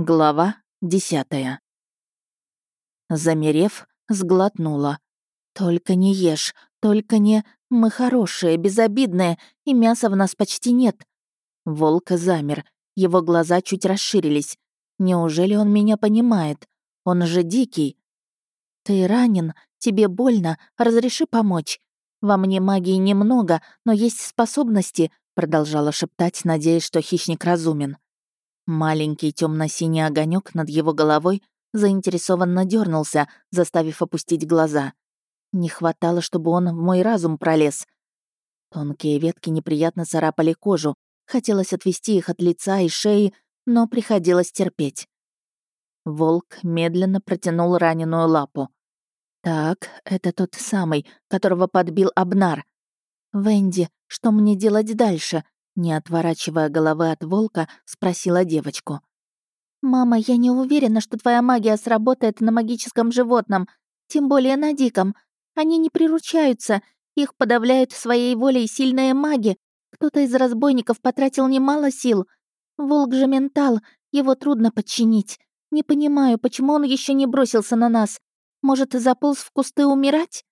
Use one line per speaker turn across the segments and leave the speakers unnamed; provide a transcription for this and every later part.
Глава десятая. Замерев, сглотнула. «Только не ешь, только не... Мы хорошие, безобидные, и мяса в нас почти нет». Волк замер, его глаза чуть расширились. Неужели он меня понимает? Он же дикий. «Ты ранен, тебе больно, разреши помочь. Во мне магии немного, но есть способности», продолжала шептать, надеясь, что хищник разумен. Маленький темно-синий огонек над его головой заинтересованно дернулся, заставив опустить глаза. Не хватало, чтобы он в мой разум пролез. Тонкие ветки неприятно царапали кожу. Хотелось отвести их от лица и шеи, но приходилось терпеть. Волк медленно протянул раненую лапу. «Так, это тот самый, которого подбил Абнар. Венди, что мне делать дальше?» Не отворачивая головы от волка, спросила девочку. «Мама, я не уверена, что твоя магия сработает на магическом животном, тем более на диком. Они не приручаются, их подавляют своей волей сильные маги. Кто-то из разбойников потратил немало сил. Волк же ментал, его трудно подчинить. Не понимаю, почему он еще не бросился на нас. Может, заполз в кусты умирать?»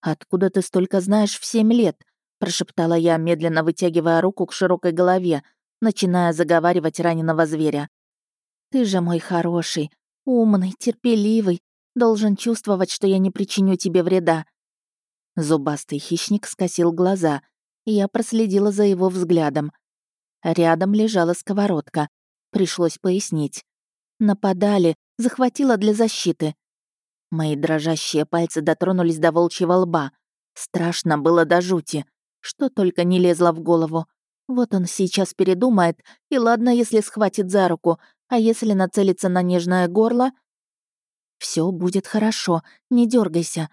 «Откуда ты столько знаешь в семь лет?» Прошептала я, медленно вытягивая руку к широкой голове, начиная заговаривать раненого зверя. «Ты же мой хороший, умный, терпеливый, должен чувствовать, что я не причиню тебе вреда». Зубастый хищник скосил глаза, и я проследила за его взглядом. Рядом лежала сковородка. Пришлось пояснить. Нападали, захватила для защиты. Мои дрожащие пальцы дотронулись до волчьего лба. Страшно было до жути что только не лезло в голову. Вот он сейчас передумает, и ладно, если схватит за руку, а если нацелится на нежное горло... Все будет хорошо, не дергайся.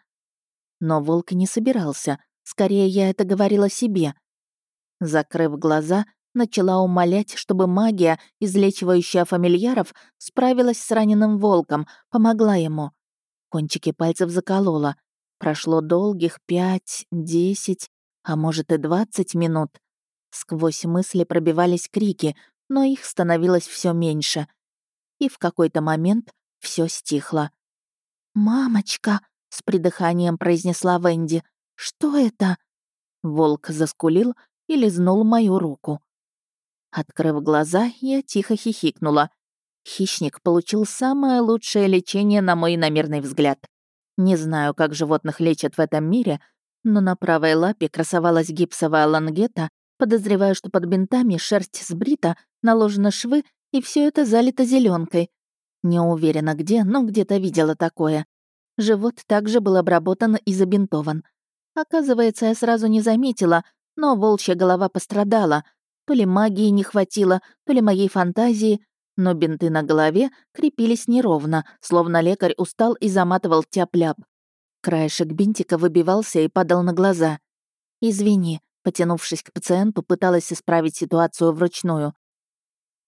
Но волк не собирался, скорее я это говорила себе. Закрыв глаза, начала умолять, чтобы магия, излечивающая фамильяров, справилась с раненым волком, помогла ему. Кончики пальцев заколола. Прошло долгих пять, десять, а может и 20 минут. Сквозь мысли пробивались крики, но их становилось все меньше. И в какой-то момент все стихло. «Мамочка!» — с придыханием произнесла Венди. «Что это?» Волк заскулил и лизнул мою руку. Открыв глаза, я тихо хихикнула. Хищник получил самое лучшее лечение на мой намерный взгляд. Не знаю, как животных лечат в этом мире, но на правой лапе красовалась гипсовая лангета, подозревая, что под бинтами шерсть сбрита, наложены швы, и все это залито зеленкой. Не уверена где, но где-то видела такое. Живот также был обработан и забинтован. Оказывается, я сразу не заметила, но волчья голова пострадала. То ли магии не хватило, то ли моей фантазии, но бинты на голове крепились неровно, словно лекарь устал и заматывал тяп-ляп. Краешек бинтика выбивался и падал на глаза. «Извини», потянувшись к пациенту, пыталась исправить ситуацию вручную.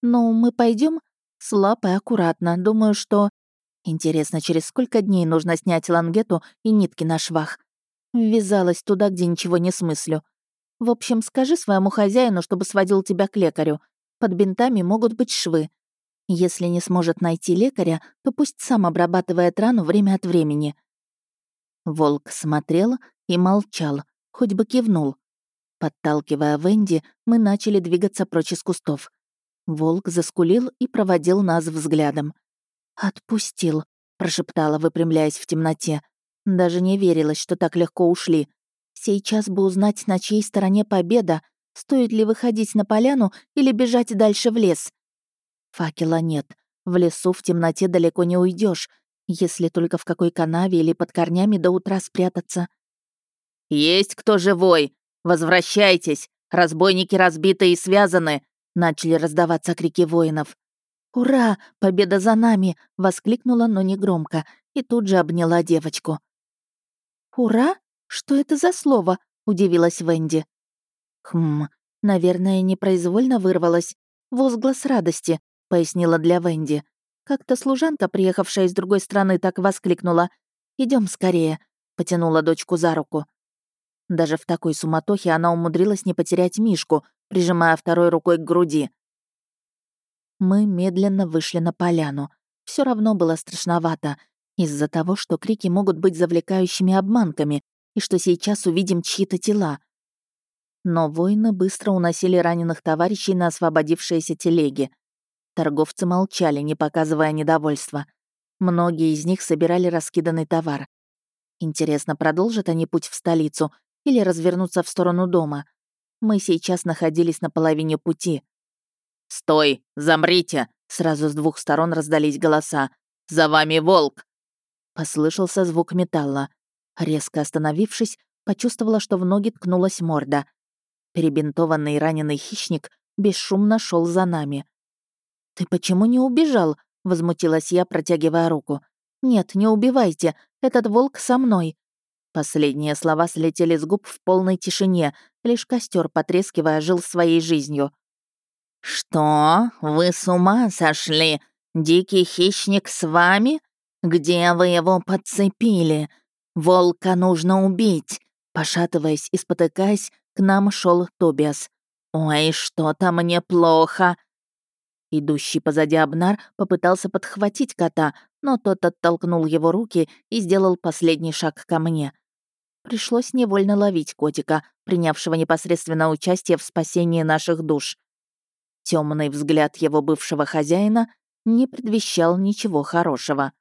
«Ну, мы пойдем с лапой аккуратно. Думаю, что... Интересно, через сколько дней нужно снять лангету и нитки на швах? Ввязалась туда, где ничего не смыслю. В общем, скажи своему хозяину, чтобы сводил тебя к лекарю. Под бинтами могут быть швы. Если не сможет найти лекаря, то пусть сам обрабатывает рану время от времени. Волк смотрел и молчал, хоть бы кивнул. Подталкивая Венди, мы начали двигаться прочь из кустов. Волк заскулил и проводил нас взглядом. «Отпустил», — прошептала, выпрямляясь в темноте. Даже не верилось, что так легко ушли. Сейчас бы узнать, на чьей стороне победа, стоит ли выходить на поляну или бежать дальше в лес. Факела нет. В лесу в темноте далеко не уйдешь, если только в какой канаве или под корнями до утра спрятаться.
«Есть кто живой? Возвращайтесь! Разбойники разбиты и связаны!» Начали раздаваться крики воинов.
«Ура! Победа за нами!» — воскликнула, но не громко, и тут же обняла девочку. «Ура? Что это за слово?» — удивилась Венди. «Хм, наверное, непроизвольно вырвалась. Возглас радости», — пояснила для Венди. Как-то служанка, приехавшая из другой страны, так воскликнула. Идем скорее», — потянула дочку за руку. Даже в такой суматохе она умудрилась не потерять Мишку, прижимая второй рукой к груди. Мы медленно вышли на поляну. Все равно было страшновато, из-за того, что крики могут быть завлекающими обманками, и что сейчас увидим чьи-то тела. Но воины быстро уносили раненых товарищей на освободившиеся телеги. Торговцы молчали, не показывая недовольства. Многие из них собирали раскиданный товар. Интересно, продолжат они путь в столицу или развернутся в сторону дома? Мы сейчас находились на половине пути.
«Стой! Замрите!» Сразу с двух сторон раздались голоса. «За вами волк!»
Послышался звук металла. Резко остановившись, почувствовала, что в ноги ткнулась морда. Перебинтованный раненый хищник бесшумно шел за нами. «Ты почему не убежал?» — возмутилась я, протягивая руку. «Нет, не убивайте, этот волк со мной». Последние слова слетели с губ в полной тишине, лишь костер, потрескивая, жил своей жизнью.
«Что? Вы с ума сошли? Дикий хищник с вами? Где вы его подцепили? Волка нужно убить!» Пошатываясь и спотыкаясь, к нам шел Тобиас. «Ой, что-то мне плохо!» Идущий позади Абнар попытался подхватить кота, но тот оттолкнул его руки и сделал последний шаг ко мне. Пришлось невольно ловить котика, принявшего непосредственно участие в спасении наших душ. Темный взгляд его бывшего хозяина не предвещал ничего хорошего.